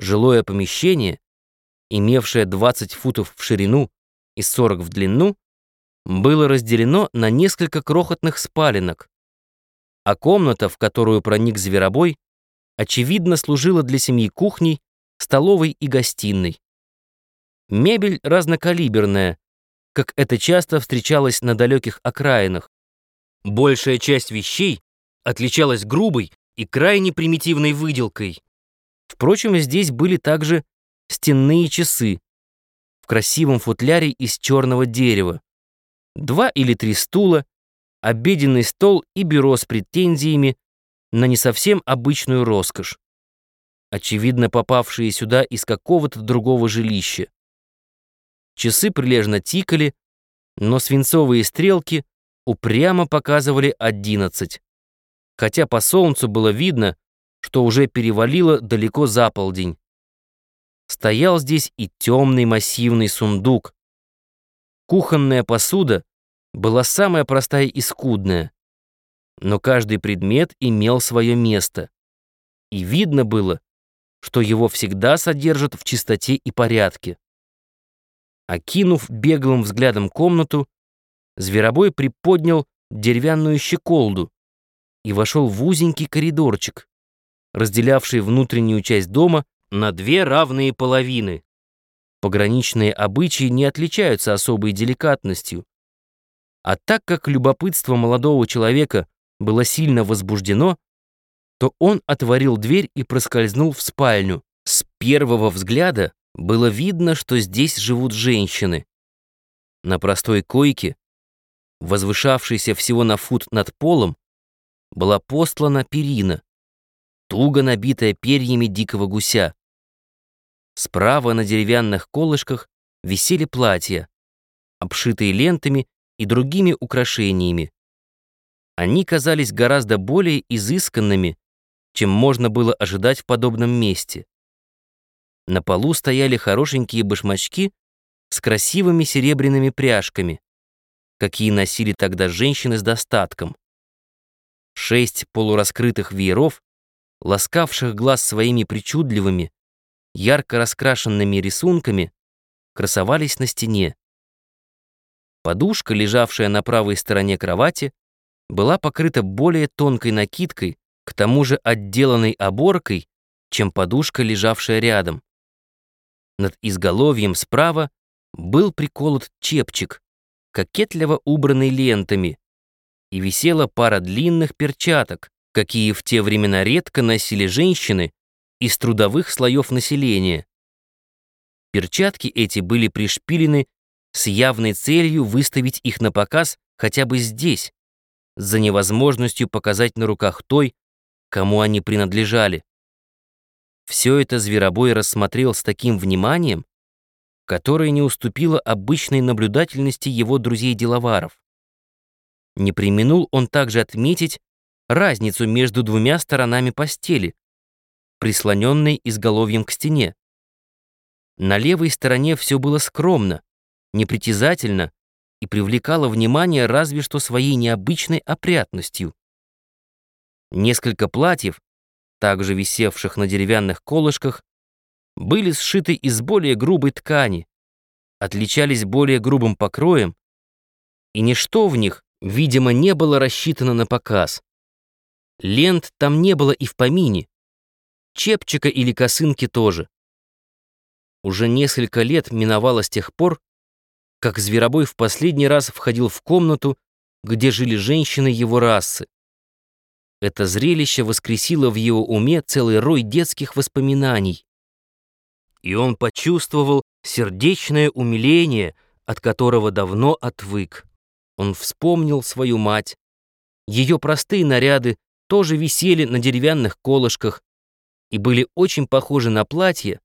Жилое помещение, имевшее 20 футов в ширину и 40 в длину, было разделено на несколько крохотных спаленок, а комната, в которую проник зверобой, очевидно служила для семьи кухней, столовой и гостиной. Мебель разнокалиберная, как это часто встречалось на далеких окраинах. Большая часть вещей отличалась грубой и крайне примитивной выделкой. Впрочем, здесь были также стенные часы в красивом футляре из черного дерева, два или три стула, обеденный стол и бюро с претензиями на не совсем обычную роскошь, очевидно попавшие сюда из какого-то другого жилища. Часы прилежно тикали, но свинцовые стрелки упрямо показывали одиннадцать, хотя по солнцу было видно, что уже перевалило далеко за полдень. Стоял здесь и темный массивный сундук. Кухонная посуда была самая простая и скудная, но каждый предмет имел свое место, и видно было, что его всегда содержат в чистоте и порядке. Окинув беглым взглядом комнату, Зверобой приподнял деревянную щеколду и вошел в узенький коридорчик, разделявший внутреннюю часть дома на две равные половины. Пограничные обычаи не отличаются особой деликатностью. А так как любопытство молодого человека было сильно возбуждено, то он отворил дверь и проскользнул в спальню. С первого взгляда было видно, что здесь живут женщины. На простой койке, возвышавшейся всего на фут над полом, была постлана перина, туго набитая перьями дикого гуся. Справа на деревянных колышках висели платья, обшитые лентами и другими украшениями. Они казались гораздо более изысканными, чем можно было ожидать в подобном месте. На полу стояли хорошенькие башмачки с красивыми серебряными пряжками, какие носили тогда женщины с достатком. Шесть полураскрытых вееров, ласкавших глаз своими причудливыми, ярко раскрашенными рисунками, красовались на стене. Подушка, лежавшая на правой стороне кровати, была покрыта более тонкой накидкой, к тому же отделанной оборкой, чем подушка, лежавшая рядом. Над изголовьем справа был приколот чепчик, кокетливо убранный лентами, и висела пара длинных перчаток, какие в те времена редко носили женщины из трудовых слоев населения. Перчатки эти были пришпилены с явной целью выставить их на показ хотя бы здесь, за невозможностью показать на руках той, кому они принадлежали. Все это Зверобой рассмотрел с таким вниманием, которое не уступило обычной наблюдательности его друзей-деловаров. Не применул он также отметить разницу между двумя сторонами постели, прислоненной изголовьем к стене. На левой стороне все было скромно, непритязательно и привлекало внимание разве что своей необычной опрятностью. Несколько платьев, также висевших на деревянных колышках, были сшиты из более грубой ткани, отличались более грубым покроем, и ничто в них, видимо, не было рассчитано на показ. Лент там не было и в помине, чепчика или косынки тоже. Уже несколько лет миновало с тех пор, как Зверобой в последний раз входил в комнату, где жили женщины его расы. Это зрелище воскресило в его уме целый рой детских воспоминаний. И он почувствовал сердечное умиление, от которого давно отвык. Он вспомнил свою мать. Ее простые наряды тоже висели на деревянных колышках и были очень похожи на платья,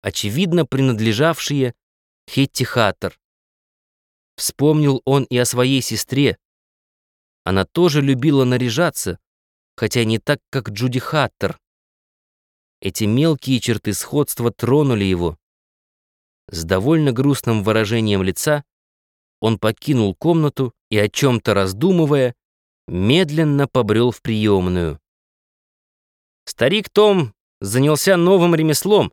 очевидно принадлежавшие Хетти Хаттер. Вспомнил он и о своей сестре. Она тоже любила наряжаться, хотя не так, как Джуди Хаттер. Эти мелкие черты сходства тронули его. С довольно грустным выражением лица он покинул комнату и, о чем-то раздумывая, медленно побрел в приемную. Старик Том занялся новым ремеслом,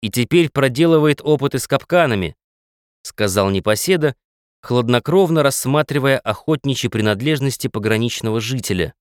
и теперь проделывает опыты с капканами», сказал Непоседа, хладнокровно рассматривая охотничьи принадлежности пограничного жителя.